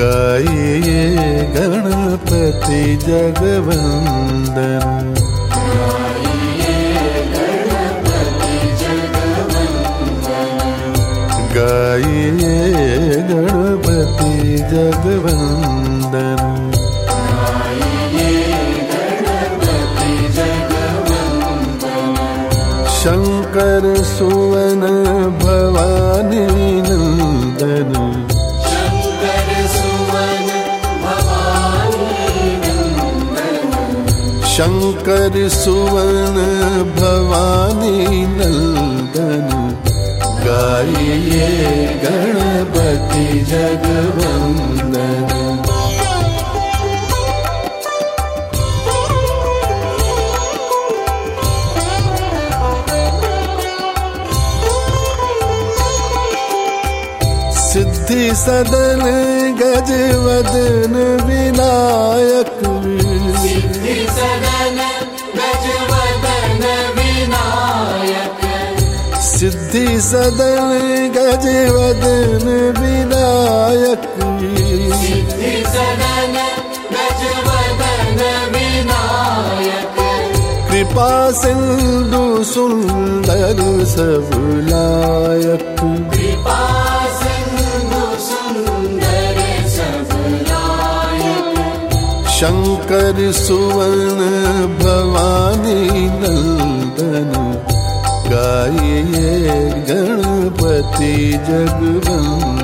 गाइए गणपति जगवंदन गाइए गणपति जगवंदन शंकर सुवन भवानी नंदन शंकर सुवन भवानी नंदन गाइए गणपति जगवंदन। सिद्धि सदन गजवदन विनायक सिद्धि सदन गजवदन विनायक कृपा सिन्धु सुन्दर बयक कृपासुन्दलायक शङ्कर सुवर्ण भवानी नल ते जगदम्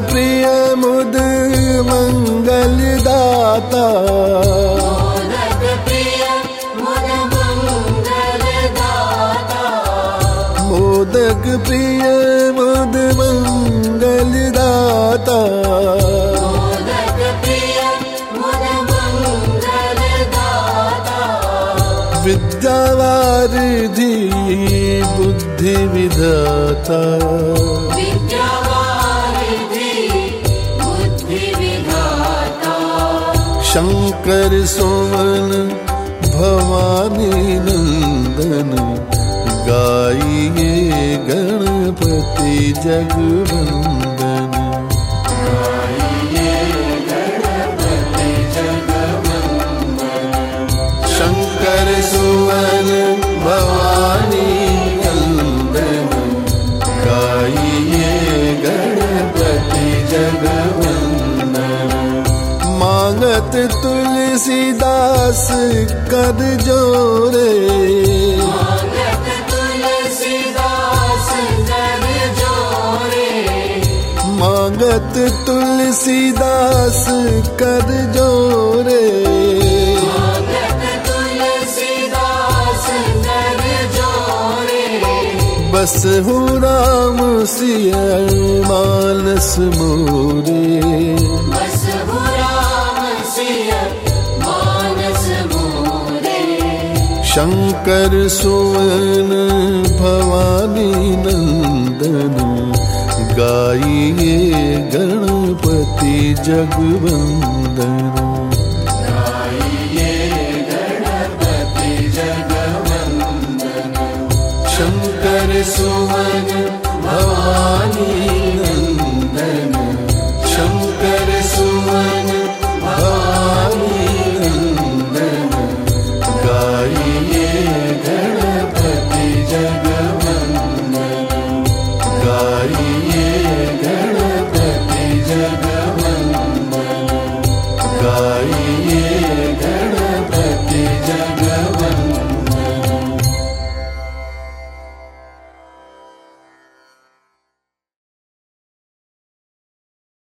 प्रिय मुद मंगल दाता। मोदक प्रिय मुद मंगल दाता। विद्यावारिधि बुद्धि विधाता शंकर सोवन भवानी नंदन गाइए गणपति जगवंदन। शंकर भवानी नंदन गाइए तुलसीदास कर जोरे। मांगत तुलसीदास कर जोरे। बस हूँ राम सिया मानस मोरे। शङ्कर सुवन भवानी नन्दन गणपति जगवन्दन गा गणपति शङ्कर सोवन भवा गणो जगव गणपति जगवन्